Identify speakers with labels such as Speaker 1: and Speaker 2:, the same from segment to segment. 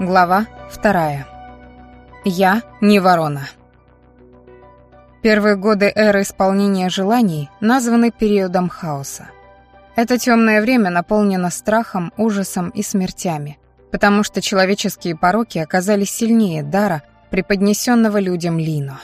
Speaker 1: Глава вторая. Я не ворона. Первые годы эры исполнения желаний названы периодом хаоса. Это темное время наполнено страхом, ужасом и смертями, потому что человеческие пороки оказались сильнее дара, преподнесенного людям Лино.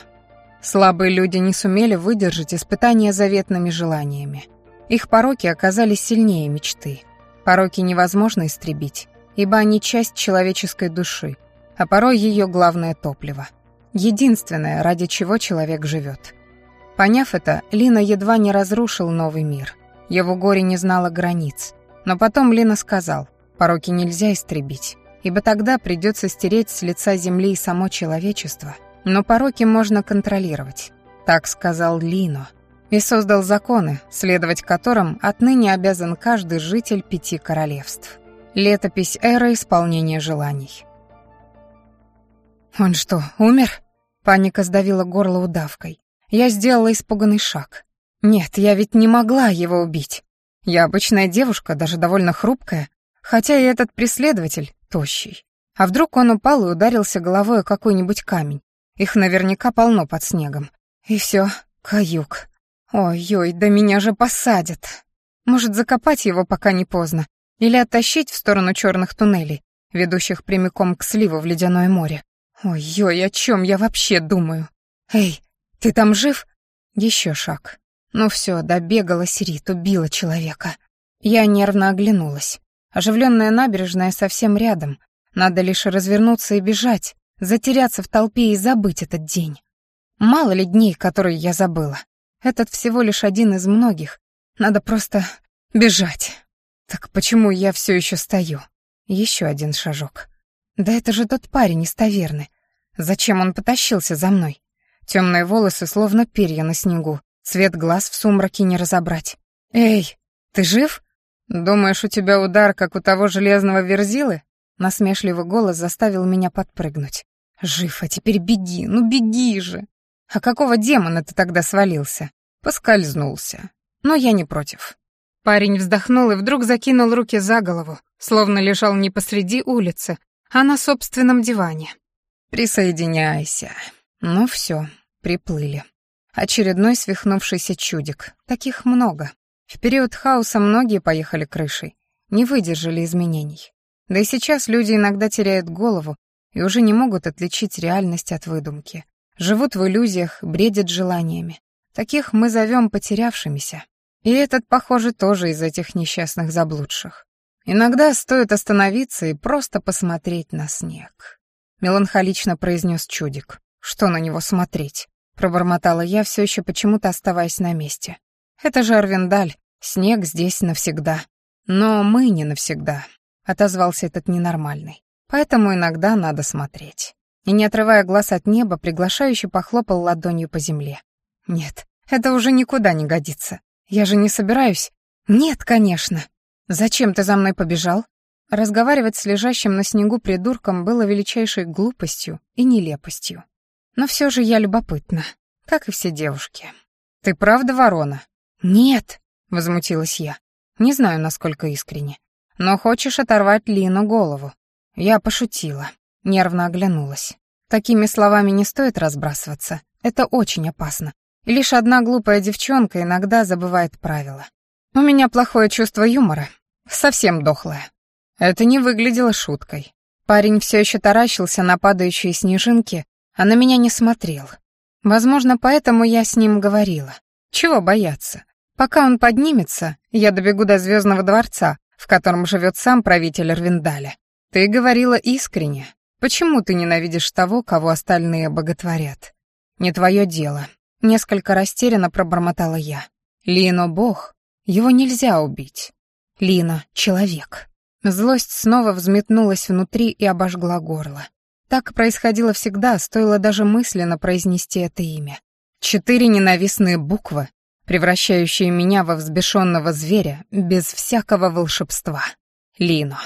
Speaker 1: Слабые люди не сумели выдержать испытания заветными желаниями. Их пороки оказались сильнее мечты. Пороки невозможно истребить, ибо они часть человеческой души, а порой ее главное топливо. Единственное, ради чего человек живет. Поняв это, Лина едва не разрушил новый мир. Его горе не знало границ. Но потом Лина сказал, пороки нельзя истребить, ибо тогда придется стереть с лица земли и само человечество. Но пороки можно контролировать. Так сказал Лино. И создал законы, следовать которым отныне обязан каждый житель пяти королевств. Летопись эры исполнения желаний. «Он что, умер?» Паника сдавила горло удавкой. Я сделала испуганный шаг. «Нет, я ведь не могла его убить. Я обычная девушка, даже довольно хрупкая, хотя и этот преследователь тощий. А вдруг он упал и ударился головой о какой-нибудь камень? Их наверняка полно под снегом. И все, каюк. Ой-ой, да меня же посадят. Может, закопать его, пока не поздно, или оттащить в сторону черных туннелей, ведущих прямиком к сливу в ледяное море. Ой-ой, о чем я вообще думаю? Эй, ты там жив? Еще шаг. Ну все, добегала Сирит, убила человека. Я нервно оглянулась. Оживленная набережная совсем рядом. Надо лишь развернуться и бежать, затеряться в толпе и забыть этот день. Мало ли дней, которые я забыла. Этот всего лишь один из многих. Надо просто бежать. Так почему я все еще стою? Еще один шажок. Да это же тот парень из таверны. Зачем он потащился за мной? Темные волосы, словно перья на снегу. Цвет глаз в сумраке не разобрать. «Эй, ты жив?» «Думаешь, у тебя удар, как у того железного верзилы?» Насмешливый голос заставил меня подпрыгнуть. «Жив, а теперь беги, ну беги же!» «А какого демона ты тогда свалился?» «Поскользнулся. Но я не против. Парень вздохнул и вдруг закинул руки за голову, словно лежал не посреди улицы, а на собственном диване. «Присоединяйся. Ну все, приплыли. Очередной свихнувшийся чудик. Таких много. В период хаоса многие поехали крышей, не выдержали изменений. Да и сейчас люди иногда теряют голову и уже не могут отличить реальность от выдумки. Живут в иллюзиях, бредят желаниями. Таких мы зовем потерявшимися. И этот, похоже, тоже из этих несчастных заблудших. Иногда стоит остановиться и просто посмотреть на снег. Меланхолично произнес чудик. Что на него смотреть? Пробормотала я, все еще почему-то оставаясь на месте. Это же Арвендаль. снег здесь навсегда. Но мы не навсегда, отозвался этот ненормальный. Поэтому иногда надо смотреть. И не отрывая глаз от неба, приглашающий похлопал ладонью по земле. Нет, это уже никуда не годится. Я же не собираюсь. Нет, конечно. Зачем ты за мной побежал? Разговаривать с лежащим на снегу придурком было величайшей глупостью и нелепостью. Но все же я любопытна, как и все девушки. «Ты правда ворона?» «Нет», — возмутилась я. Не знаю, насколько искренне. «Но хочешь оторвать Лину голову?» Я пошутила, нервно оглянулась. Такими словами не стоит разбрасываться. Это очень опасно. Лишь одна глупая девчонка иногда забывает правила. У меня плохое чувство юмора, совсем дохлое. Это не выглядело шуткой. Парень все еще таращился на падающие снежинки, а на меня не смотрел. Возможно, поэтому я с ним говорила. Чего бояться? Пока он поднимется, я добегу до Звездного дворца, в котором живет сам правитель Рвиндаля. Ты говорила искренне. Почему ты ненавидишь того, кого остальные боготворят? Не твое дело. Несколько растерянно пробормотала я. Лино — бог. Его нельзя убить. Лино — человек. Злость снова взметнулась внутри и обожгла горло. Так происходило всегда, стоило даже мысленно произнести это имя. Четыре ненавистные буквы, превращающие меня во взбешенного зверя без всякого волшебства. Лино.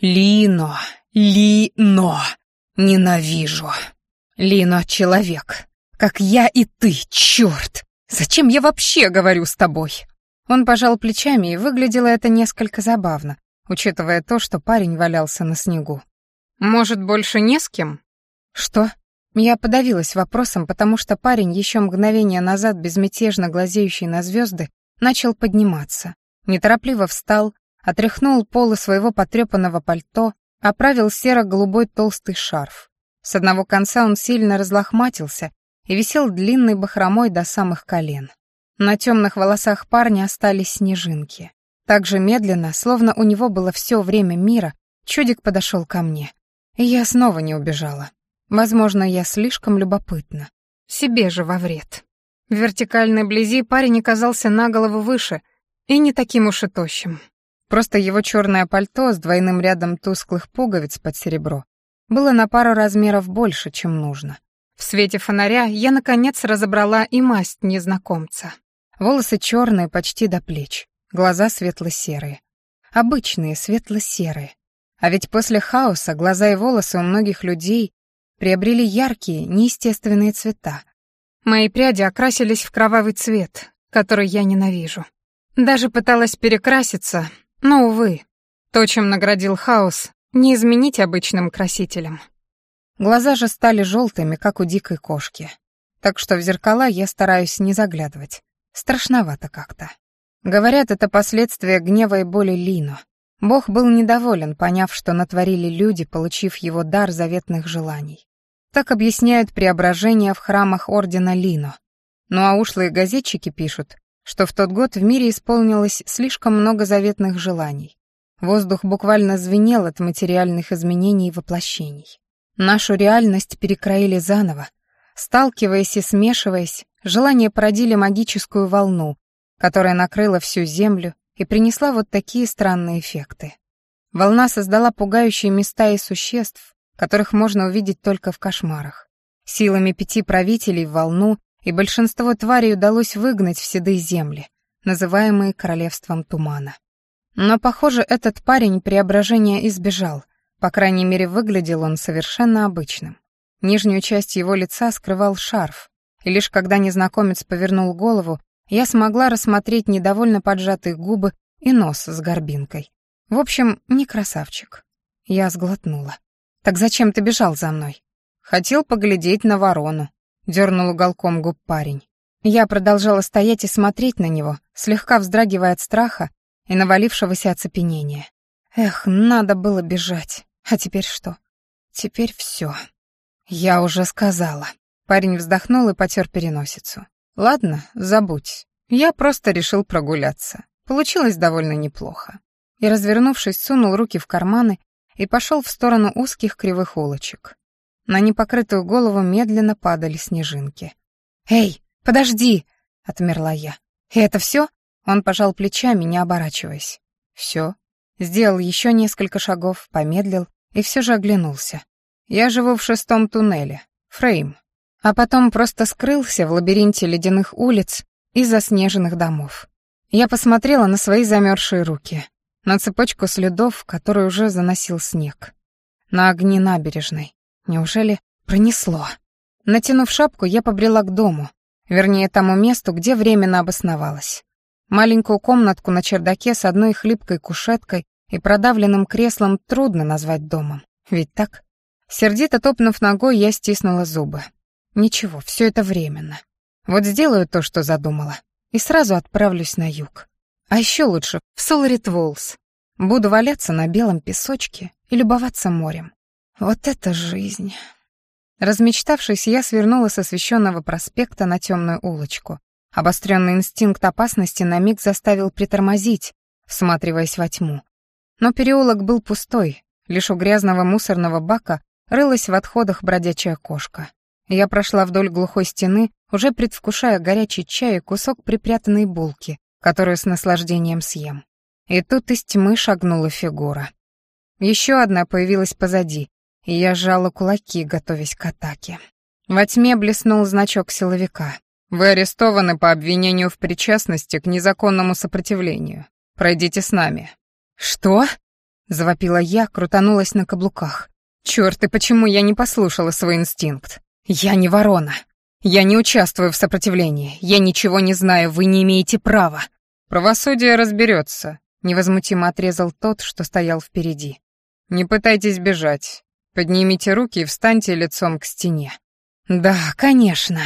Speaker 1: Лино. Лино. Ненавижу. Лино — человек. Как я и ты, черт! Зачем я вообще говорю с тобой?» Он пожал плечами, и выглядело это несколько забавно, учитывая то, что парень валялся на снегу. «Может, больше не с кем?» «Что?» Я подавилась вопросом, потому что парень, еще мгновение назад безмятежно глазеющий на звезды, начал подниматься. Неторопливо встал, отряхнул полы своего потрепанного пальто, оправил серо-голубой толстый шарф. С одного конца он сильно разлохматился, и висел длинной бахромой до самых колен. На темных волосах парня остались снежинки. Так же медленно, словно у него было все время мира, чудик подошел ко мне. И я снова не убежала. Возможно, я слишком любопытна. Себе же во вред. В вертикальной близи парень оказался на голову выше и не таким уж и тощим. Просто его черное пальто с двойным рядом тусклых пуговиц под серебро было на пару размеров больше, чем нужно. В свете фонаря я, наконец, разобрала и масть незнакомца. Волосы черные почти до плеч, глаза светло-серые. Обычные светло-серые. А ведь после хаоса глаза и волосы у многих людей приобрели яркие, неестественные цвета. Мои пряди окрасились в кровавый цвет, который я ненавижу. Даже пыталась перекраситься, но, увы, то, чем наградил хаос, не изменить обычным красителем. Глаза же стали желтыми, как у дикой кошки. Так что в зеркала я стараюсь не заглядывать. Страшновато как-то. Говорят, это последствия гнева и боли Лину. Бог был недоволен, поняв, что натворили люди, получив его дар заветных желаний. Так объясняют преображения в храмах ордена Лино. Ну а ушлые газетчики пишут, что в тот год в мире исполнилось слишком много заветных желаний. Воздух буквально звенел от материальных изменений и воплощений. Нашу реальность перекроили заново. Сталкиваясь и смешиваясь, желания породили магическую волну, которая накрыла всю Землю и принесла вот такие странные эффекты. Волна создала пугающие места и существ, которых можно увидеть только в кошмарах. Силами пяти правителей в волну и большинство тварей удалось выгнать в седые земли, называемые Королевством Тумана. Но, похоже, этот парень преображения избежал — по крайней мере, выглядел он совершенно обычным. Нижнюю часть его лица скрывал шарф, и лишь когда незнакомец повернул голову, я смогла рассмотреть недовольно поджатые губы и нос с горбинкой. В общем, не красавчик. Я сглотнула. «Так зачем ты бежал за мной?» «Хотел поглядеть на ворону», — дернул уголком губ парень. Я продолжала стоять и смотреть на него, слегка вздрагивая от страха и навалившегося оцепенения. Эх, надо было бежать. А теперь что? Теперь все. Я уже сказала. Парень вздохнул и потер переносицу. Ладно, забудь. Я просто решил прогуляться. Получилось довольно неплохо. И, развернувшись, сунул руки в карманы и пошел в сторону узких кривых улочек. На непокрытую голову медленно падали снежинки. «Эй, подожди!» — отмерла я. «И это все? Он пожал плечами, не оборачиваясь. Все. Сделал еще несколько шагов, помедлил и все же оглянулся. Я живу в шестом туннеле, Фрейм. А потом просто скрылся в лабиринте ледяных улиц и заснеженных домов. Я посмотрела на свои замерзшие руки, на цепочку следов, который уже заносил снег. На огни набережной. Неужели пронесло? Натянув шапку, я побрела к дому, вернее, тому месту, где временно обосновалась. Маленькую комнатку на чердаке с одной хлипкой кушеткой и продавленным креслом трудно назвать домом. Ведь так? Сердито топнув ногой, я стиснула зубы. Ничего, все это временно. Вот сделаю то, что задумала, и сразу отправлюсь на юг. А еще лучше в Соларит Волс. Буду валяться на белом песочке и любоваться морем. Вот это жизнь. Размечтавшись, я свернула с освещенного проспекта на темную улочку. Обостренный инстинкт опасности на миг заставил притормозить, всматриваясь во тьму. Но переулок был пустой, лишь у грязного мусорного бака рылась в отходах бродячая кошка. Я прошла вдоль глухой стены, уже предвкушая горячий чай и кусок припрятанной булки, которую с наслаждением съем. И тут из тьмы шагнула фигура. Еще одна появилась позади, и я сжала кулаки, готовясь к атаке. Во тьме блеснул значок силовика. «Вы арестованы по обвинению в причастности к незаконному сопротивлению. Пройдите с нами». «Что?» — завопила я, крутанулась на каблуках. «Чёрт, и почему я не послушала свой инстинкт? Я не ворона. Я не участвую в сопротивлении. Я ничего не знаю, вы не имеете права». «Правосудие разберётся», — невозмутимо отрезал тот, что стоял впереди. «Не пытайтесь бежать. Поднимите руки и встаньте лицом к стене». «Да, конечно».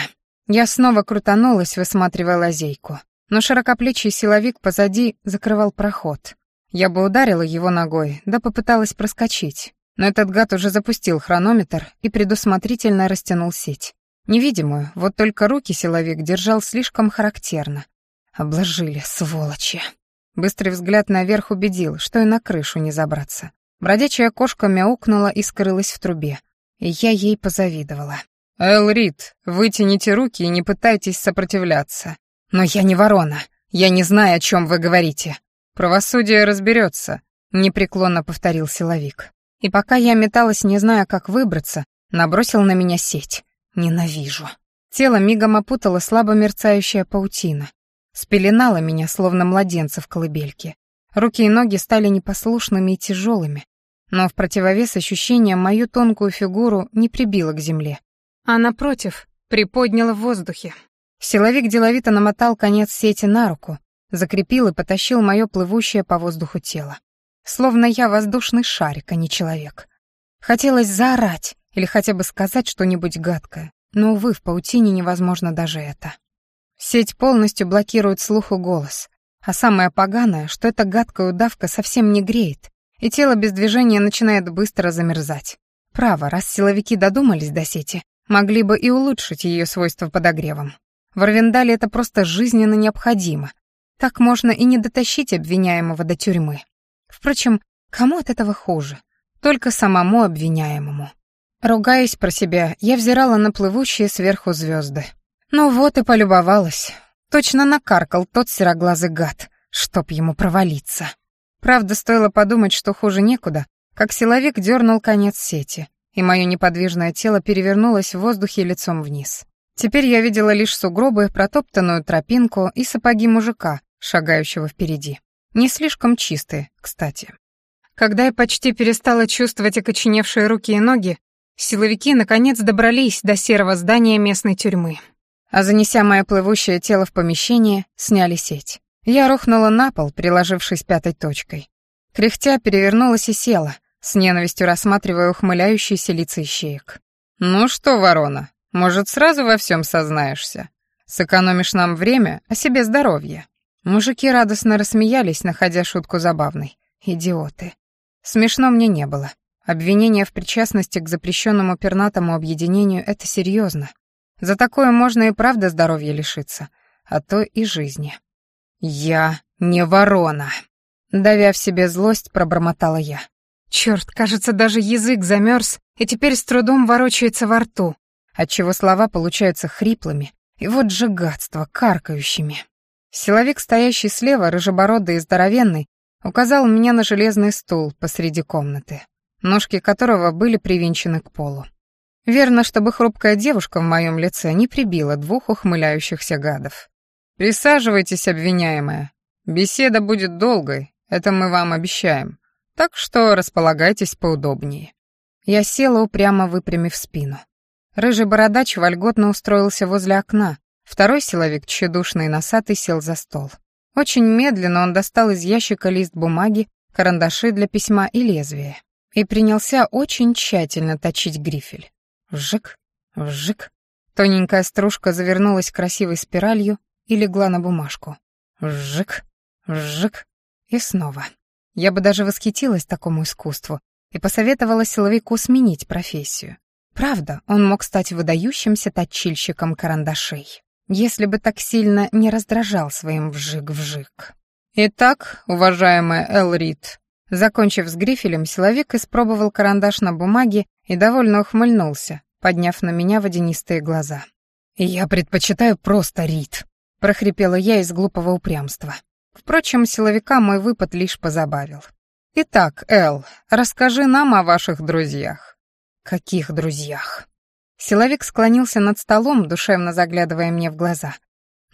Speaker 1: Я снова крутанулась, высматривая лазейку. Но широкоплечий силовик позади закрывал проход. Я бы ударила его ногой, да попыталась проскочить. Но этот гад уже запустил хронометр и предусмотрительно растянул сеть. Невидимую, вот только руки силовик держал слишком характерно. Обложили, сволочи. Быстрый взгляд наверх убедил, что и на крышу не забраться. Бродячая кошка мяукнула и скрылась в трубе. И я ей позавидовала. «Эл Рид, вытяните руки и не пытайтесь сопротивляться». «Но я не ворона. Я не знаю, о чем вы говорите». «Правосудие разберется», — непреклонно повторил силовик. И пока я металась, не зная, как выбраться, набросил на меня сеть. Ненавижу. Тело мигом опутала слабо мерцающая паутина. Спеленала меня, словно младенца в колыбельке. Руки и ноги стали непослушными и тяжелыми, но в противовес ощущениям мою тонкую фигуру не прибило к земле, а напротив, приподняла в воздухе. Силовик деловито намотал конец сети на руку, закрепил и потащил мое плывущее по воздуху тело. Словно я воздушный шарик, а не человек. Хотелось заорать или хотя бы сказать что-нибудь гадкое, но, увы, в паутине невозможно даже это. Сеть полностью блокирует слух и голос, а самое поганое, что эта гадкая удавка совсем не греет, и тело без движения начинает быстро замерзать. Право, раз силовики додумались до сети, могли бы и улучшить ее свойства подогревом. В Арвендале это просто жизненно необходимо, так можно и не дотащить обвиняемого до тюрьмы. Впрочем, кому от этого хуже? Только самому обвиняемому. Ругаясь про себя, я взирала на плывущие сверху звезды. Ну вот и полюбовалась. Точно накаркал тот сероглазый гад, чтоб ему провалиться. Правда, стоило подумать, что хуже некуда, как силовик дернул конец сети, и мое неподвижное тело перевернулось в воздухе лицом вниз. Теперь я видела лишь сугробы, протоптанную тропинку и сапоги мужика, шагающего впереди. Не слишком чистые, кстати. Когда я почти перестала чувствовать окоченевшие руки и ноги, силовики наконец добрались до серого здания местной тюрьмы. А занеся мое плывущее тело в помещение, сняли сеть. Я рухнула на пол, приложившись пятой точкой. Кряхтя перевернулась и села, с ненавистью рассматривая ухмыляющиеся лица ищеек. «Ну что, ворона, может, сразу во всем сознаешься? Сэкономишь нам время, а себе здоровье». Мужики радостно рассмеялись, находя шутку забавной. Идиоты. Смешно мне не было. Обвинение в причастности к запрещенному пернатому объединению — это серьезно. За такое можно и правда здоровье лишиться, а то и жизни. «Я не ворона!» Давя в себе злость, пробормотала я. Черт, кажется, даже язык замерз и теперь с трудом ворочается во рту отчего слова получаются хриплыми, и вот же гадство, каркающими. Силовик, стоящий слева, рыжебородый и здоровенный, указал мне на железный стул посреди комнаты, ножки которого были привинчены к полу. Верно, чтобы хрупкая девушка в моем лице не прибила двух ухмыляющихся гадов. «Присаживайтесь, обвиняемая. Беседа будет долгой, это мы вам обещаем. Так что располагайтесь поудобнее». Я села, упрямо выпрямив спину. Рыжий бородач вольготно устроился возле окна. Второй силовик, тщедушный и носатый, сел за стол. Очень медленно он достал из ящика лист бумаги, карандаши для письма и лезвие. И принялся очень тщательно точить грифель. Вжик, вжик. Тоненькая стружка завернулась красивой спиралью и легла на бумажку. Вжик, вжик. И снова. Я бы даже восхитилась такому искусству и посоветовала силовику сменить профессию. Правда, он мог стать выдающимся точильщиком карандашей, если бы так сильно не раздражал своим вжик-вжик. «Итак, уважаемая Эл Рид», закончив с грифелем, силовик испробовал карандаш на бумаге и довольно ухмыльнулся, подняв на меня водянистые глаза. «Я предпочитаю просто Рид», — прохрипела я из глупого упрямства. Впрочем, силовика мой выпад лишь позабавил. «Итак, Эл, расскажи нам о ваших друзьях». «Каких друзьях?» Силовик склонился над столом, душевно заглядывая мне в глаза.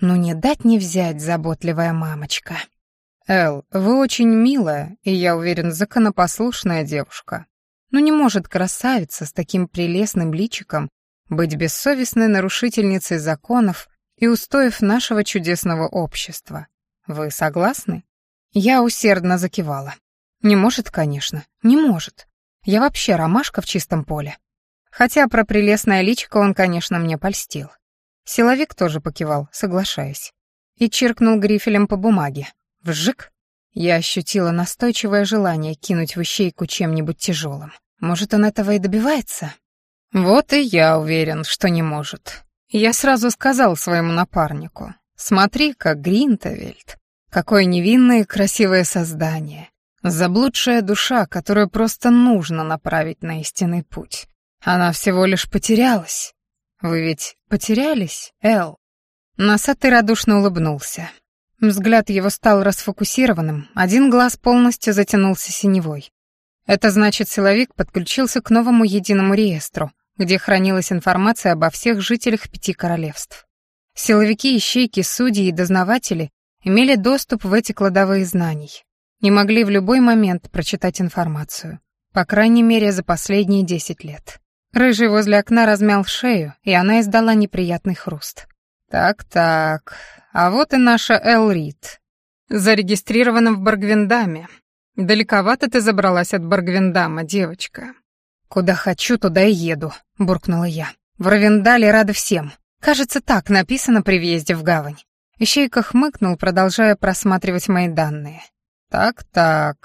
Speaker 1: «Ну не дать не взять, заботливая мамочка». «Эл, вы очень милая и, я уверен, законопослушная девушка. Но не может красавица с таким прелестным личиком быть бессовестной нарушительницей законов и устоев нашего чудесного общества. Вы согласны?» Я усердно закивала. «Не может, конечно, не может. Я вообще ромашка в чистом поле. Хотя про прелестное личико он, конечно, мне польстил. Силовик тоже покивал, соглашаясь. И чиркнул грифелем по бумаге. Вжик! Я ощутила настойчивое желание кинуть в ищейку чем-нибудь тяжелым. Может, он этого и добивается? Вот и я уверен, что не может. Я сразу сказал своему напарнику. Смотри-ка, Гринтовельд, какое невинное и красивое создание. Заблудшая душа, которую просто нужно направить на истинный путь. Она всего лишь потерялась. Вы ведь потерялись, Эл? Носатый радушно улыбнулся. Взгляд его стал расфокусированным, один глаз полностью затянулся синевой. Это значит, силовик подключился к новому единому реестру, где хранилась информация обо всех жителях пяти королевств. Силовики, ищейки, судьи и дознаватели имели доступ в эти кладовые знаний. Не могли в любой момент прочитать информацию. По крайней мере, за последние 10 лет. Рыжий возле окна размял шею, и она издала неприятный хруст. «Так-так, а вот и наша Элрит. Зарегистрирована в Баргвиндаме. Далековато ты забралась от Баргвиндама, девочка». «Куда хочу, туда и еду», — буркнула я. «В Равендале рада всем. Кажется, так написано при въезде в гавань». Ищейка хмыкнул, продолжая просматривать мои данные. «Так-так,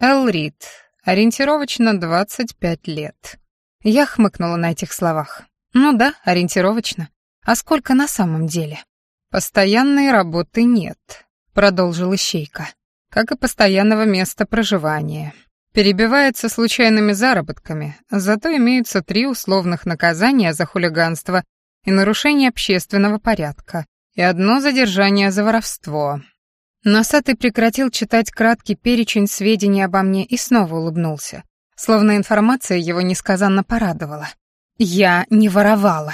Speaker 1: Элрид, ориентировочно 25 лет». Я хмыкнула на этих словах. «Ну да, ориентировочно. А сколько на самом деле?» «Постоянной работы нет», — продолжил Ищейка, «как и постоянного места проживания. Перебивается случайными заработками, зато имеются три условных наказания за хулиганство и нарушение общественного порядка, и одно задержание за воровство. Носатый прекратил читать краткий перечень сведений обо мне и снова улыбнулся, словно информация его несказанно порадовала. «Я не воровала».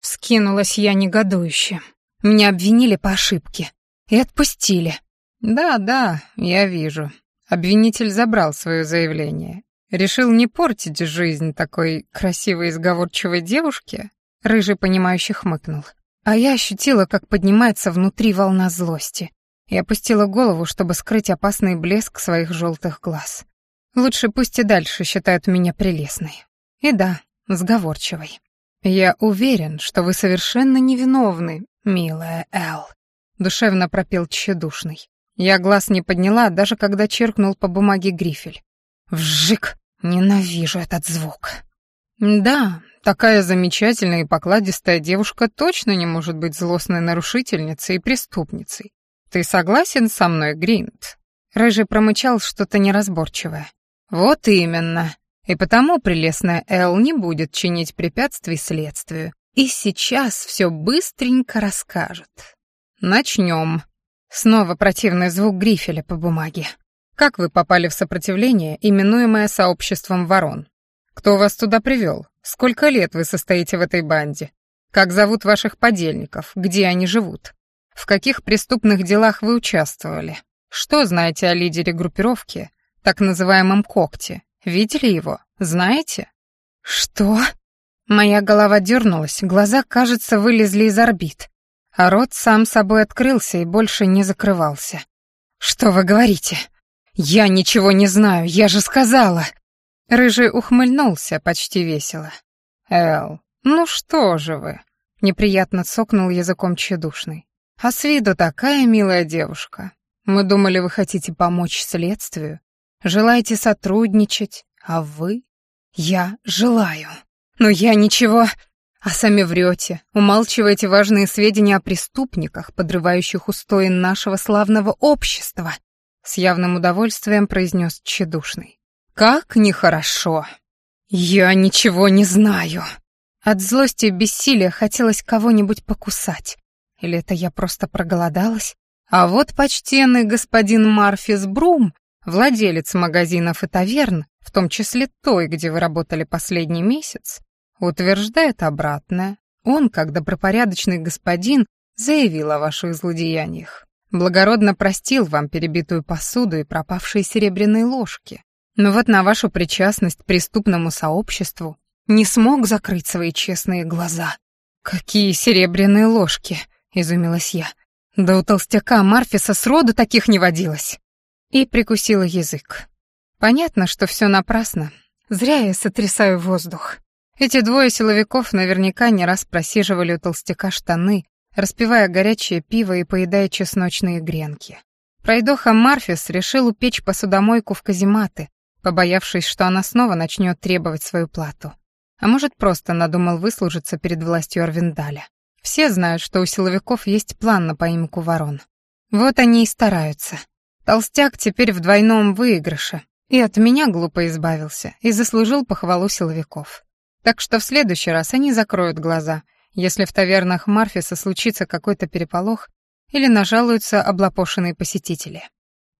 Speaker 1: Вскинулась я негодующе. Меня обвинили по ошибке. И отпустили. «Да, да, я вижу». Обвинитель забрал свое заявление. «Решил не портить жизнь такой красивой и девушке?» Рыжий, понимающий хмыкнул. А я ощутила, как поднимается внутри волна злости и опустила голову, чтобы скрыть опасный блеск своих желтых глаз. Лучше пусть и дальше считают меня прелестной. И да, сговорчивой. «Я уверен, что вы совершенно невиновны, милая Эл», — душевно пропел тщедушный. Я глаз не подняла, даже когда черкнул по бумаге грифель. «Вжик! Ненавижу этот звук!» «Да, такая замечательная и покладистая девушка точно не может быть злостной нарушительницей и преступницей. «Ты согласен со мной, Гринт?» Рыжий промычал что-то неразборчивое. «Вот именно. И потому прелестная Эл не будет чинить препятствий следствию. И сейчас все быстренько расскажет. Начнем». Снова противный звук грифеля по бумаге. «Как вы попали в сопротивление, именуемое сообществом ворон? Кто вас туда привел? Сколько лет вы состоите в этой банде? Как зовут ваших подельников? Где они живут? В каких преступных делах вы участвовали? Что знаете о лидере группировки, так называемом Когте? Видели его? Знаете? Что? Моя голова дернулась, глаза, кажется, вылезли из орбит, а рот сам собой открылся и больше не закрывался. Что вы говорите? Я ничего не знаю, я же сказала. Рыжий ухмыльнулся почти весело. Эл, ну что же вы? Неприятно цокнул языком чедушный. А с виду такая милая девушка. Мы думали, вы хотите помочь следствию, желаете сотрудничать, а вы? Я желаю. Но я ничего... А сами врете, умалчиваете важные сведения о преступниках, подрывающих устои нашего славного общества, с явным удовольствием произнес тщедушный. Как нехорошо. Я ничего не знаю. От злости и бессилия хотелось кого-нибудь покусать, или это я просто проголодалась? А вот почтенный господин Марфис Брум, владелец магазинов и таверн, в том числе той, где вы работали последний месяц, утверждает обратное. Он, как добропорядочный господин, заявил о ваших злодеяниях. Благородно простил вам перебитую посуду и пропавшие серебряные ложки. Но вот на вашу причастность к преступному сообществу не смог закрыть свои честные глаза. Какие серебряные ложки! — изумилась я. «Да у толстяка Марфиса сроду таких не водилось!» И прикусила язык. Понятно, что все напрасно. Зря я сотрясаю воздух. Эти двое силовиков наверняка не раз просиживали у толстяка штаны, распивая горячее пиво и поедая чесночные гренки. Пройдоха Марфис решил упечь посудомойку в казематы, побоявшись, что она снова начнет требовать свою плату. А может, просто надумал выслужиться перед властью Арвиндаля. Все знают, что у силовиков есть план на поимку ворон. Вот они и стараются. Толстяк теперь в двойном выигрыше. И от меня глупо избавился, и заслужил похвалу силовиков. Так что в следующий раз они закроют глаза, если в тавернах Марфиса случится какой-то переполох или нажалуются облапошенные посетители.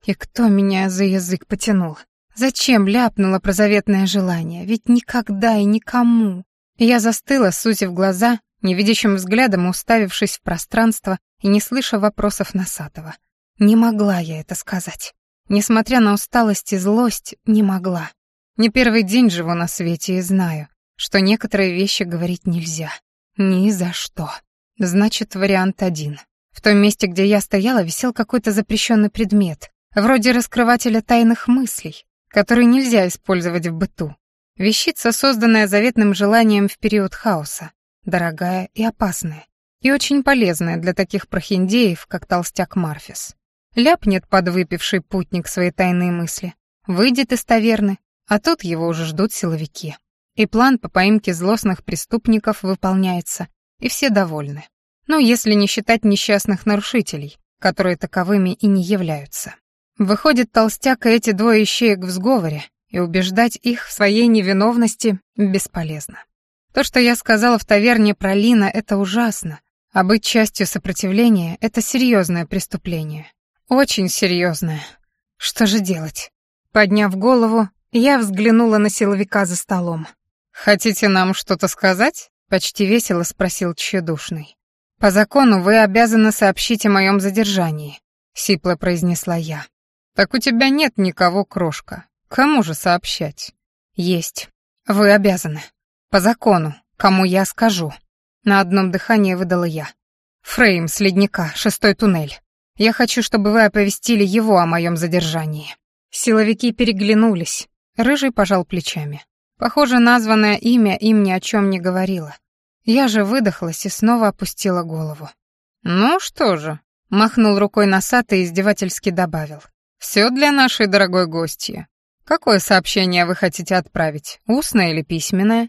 Speaker 1: И кто меня за язык потянул? Зачем ляпнуло про заветное желание? Ведь никогда и никому. Я застыла, сузив глаза, невидящим взглядом уставившись в пространство и не слыша вопросов Носатого. Не могла я это сказать. Несмотря на усталость и злость, не могла. Не первый день живу на свете и знаю, что некоторые вещи говорить нельзя. Ни за что. Значит, вариант один. В том месте, где я стояла, висел какой-то запрещенный предмет, вроде раскрывателя тайных мыслей, который нельзя использовать в быту. Вещица, созданная заветным желанием в период хаоса дорогая и опасная, и очень полезная для таких прохиндеев, как толстяк Марфис. Ляпнет подвыпивший путник свои тайные мысли, выйдет из таверны, а тут его уже ждут силовики. И план по поимке злостных преступников выполняется, и все довольны. Ну, если не считать несчастных нарушителей, которые таковыми и не являются. Выходит, толстяк и эти двое ищеек в сговоре, и убеждать их в своей невиновности бесполезно. То, что я сказала в таверне про Лина, это ужасно. А быть частью сопротивления — это серьезное преступление. Очень серьезное. Что же делать? Подняв голову, я взглянула на силовика за столом. «Хотите нам что-то сказать?» — почти весело спросил тщедушный. «По закону вы обязаны сообщить о моем задержании», — сипло произнесла я. «Так у тебя нет никого, крошка. Кому же сообщать?» «Есть. Вы обязаны». По закону, кому я скажу. На одном дыхании выдала я. Фрейм с ледника, шестой туннель. Я хочу, чтобы вы оповестили его о моем задержании. Силовики переглянулись. Рыжий пожал плечами. Похоже, названное имя им ни о чем не говорило. Я же выдохлась и снова опустила голову. «Ну что же», — махнул рукой носатый и издевательски добавил. «Все для нашей дорогой гости. Какое сообщение вы хотите отправить, устное или письменное?»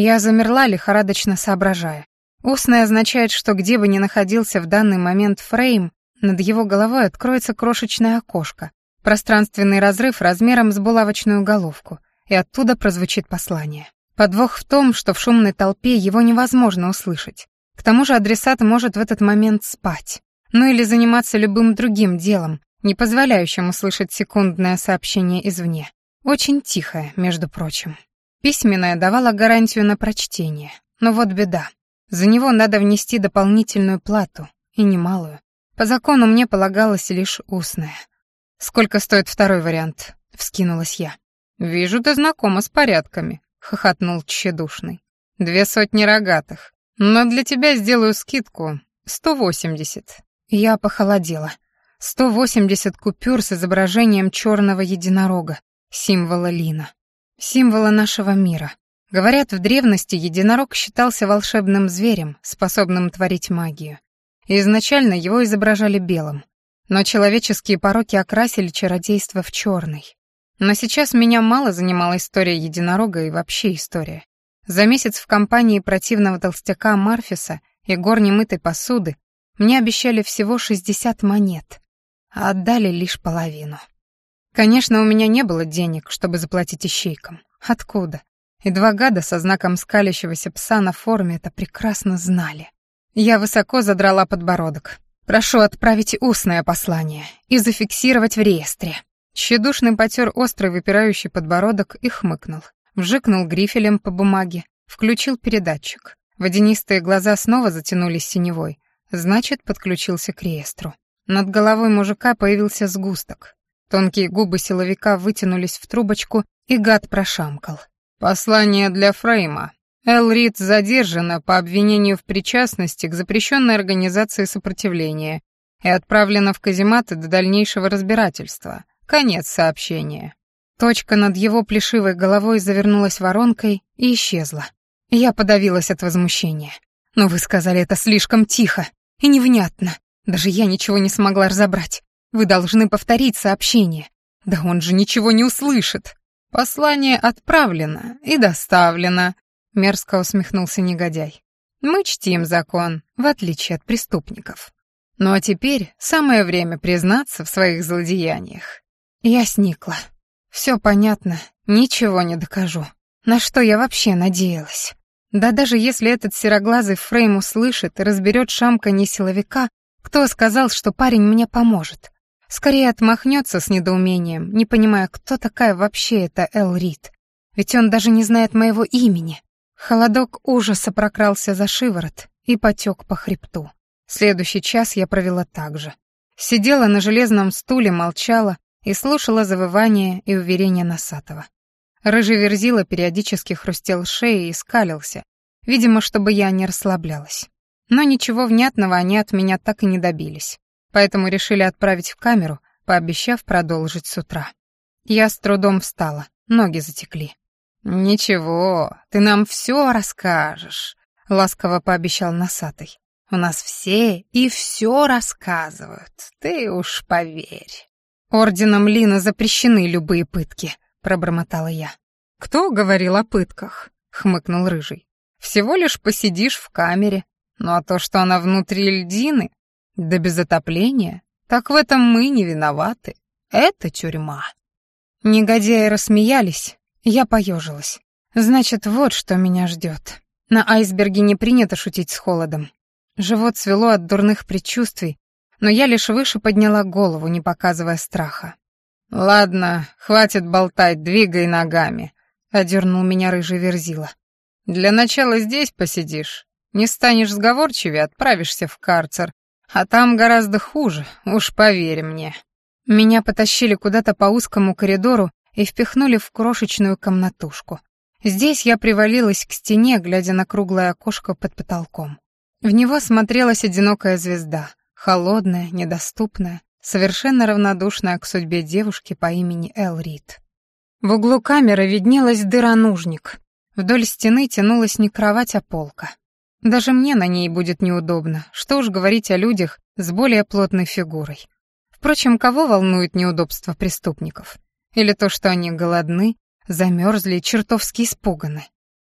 Speaker 1: Я замерла, лихорадочно соображая. Устное означает, что где бы ни находился в данный момент фрейм, над его головой откроется крошечное окошко, пространственный разрыв размером с булавочную головку, и оттуда прозвучит послание. Подвох в том, что в шумной толпе его невозможно услышать. К тому же адресат может в этот момент спать. Ну или заниматься любым другим делом, не позволяющим услышать секундное сообщение извне. Очень тихое, между прочим. Письменное давало гарантию на прочтение, но вот беда. За него надо внести дополнительную плату, и немалую. По закону мне полагалось лишь устное. «Сколько стоит второй вариант?» — вскинулась я. «Вижу, ты знакома с порядками», — хохотнул тщедушный. «Две сотни рогатых. Но для тебя сделаю скидку. Сто восемьдесят». Я похолодела. Сто восемьдесят купюр с изображением черного единорога, символа Лина символа нашего мира. Говорят, в древности единорог считался волшебным зверем, способным творить магию. Изначально его изображали белым, но человеческие пороки окрасили чародейство в черный. Но сейчас меня мало занимала история единорога и вообще история. За месяц в компании противного толстяка Марфиса и горни мытой посуды мне обещали всего 60 монет, а отдали лишь половину. Конечно, у меня не было денег, чтобы заплатить ищейкам. Откуда? И два гада со знаком скалящегося пса на форме это прекрасно знали. Я высоко задрала подбородок. «Прошу отправить устное послание и зафиксировать в реестре». Щедушный потер острый выпирающий подбородок и хмыкнул. Вжикнул грифелем по бумаге, включил передатчик. Водянистые глаза снова затянулись синевой. Значит, подключился к реестру. Над головой мужика появился сгусток. Тонкие губы силовика вытянулись в трубочку, и гад прошамкал. «Послание для Фрейма. Эл Рид задержана по обвинению в причастности к запрещенной организации сопротивления и отправлена в казематы до дальнейшего разбирательства. Конец сообщения». Точка над его плешивой головой завернулась воронкой и исчезла. Я подавилась от возмущения. «Но вы сказали это слишком тихо и невнятно. Даже я ничего не смогла разобрать. Вы должны повторить сообщение. Да он же ничего не услышит. Послание отправлено и доставлено, мерзко усмехнулся негодяй. Мы чтим закон, в отличие от преступников. Ну а теперь самое время признаться в своих злодеяниях. Я сникла. Все понятно, ничего не докажу. На что я вообще надеялась? Да даже если этот сероглазый Фрейм услышит и разберет Шамка не силовика, кто сказал, что парень мне поможет? Скорее отмахнется с недоумением, не понимая, кто такая вообще эта Эл Рид. Ведь он даже не знает моего имени. Холодок ужаса прокрался за шиворот и потек по хребту. Следующий час я провела так же. Сидела на железном стуле, молчала и слушала завывание и уверения Носатого. Рыжий верзила периодически хрустел шеей и скалился, видимо, чтобы я не расслаблялась. Но ничего внятного они от меня так и не добились поэтому решили отправить в камеру, пообещав продолжить с утра. Я с трудом встала, ноги затекли. «Ничего, ты нам все расскажешь», — ласково пообещал носатый. «У нас все и все рассказывают, ты уж поверь». «Орденом Лина запрещены любые пытки», — пробормотала я. «Кто говорил о пытках?» — хмыкнул Рыжий. «Всего лишь посидишь в камере. Ну а то, что она внутри льдины, да без отопления? Так в этом мы не виноваты. Это тюрьма. Негодяи рассмеялись, я поежилась. Значит, вот что меня ждет. На айсберге не принято шутить с холодом. Живот свело от дурных предчувствий, но я лишь выше подняла голову, не показывая страха. «Ладно, хватит болтать, двигай ногами», — одернул меня рыжий верзила. «Для начала здесь посидишь. Не станешь сговорчивее, отправишься в карцер, а там гораздо хуже, уж поверь мне. Меня потащили куда-то по узкому коридору и впихнули в крошечную комнатушку. Здесь я привалилась к стене, глядя на круглое окошко под потолком. В него смотрелась одинокая звезда, холодная, недоступная, совершенно равнодушная к судьбе девушки по имени Эл Рид. В углу камеры виднелась дыра-нужник. Вдоль стены тянулась не кровать, а полка. Даже мне на ней будет неудобно, что уж говорить о людях с более плотной фигурой. Впрочем, кого волнует неудобство преступников? Или то, что они голодны, замерзли и чертовски испуганы?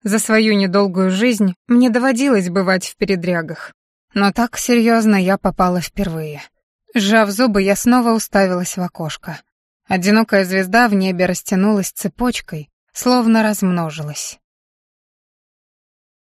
Speaker 1: За свою недолгую жизнь мне доводилось бывать в передрягах. Но так серьезно я попала впервые. Сжав зубы, я снова уставилась в окошко. Одинокая звезда в небе растянулась цепочкой, словно размножилась.